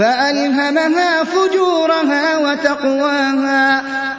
فَأَلْهَمَهَا فُجُورَهَا وَتَقْوَاهَا.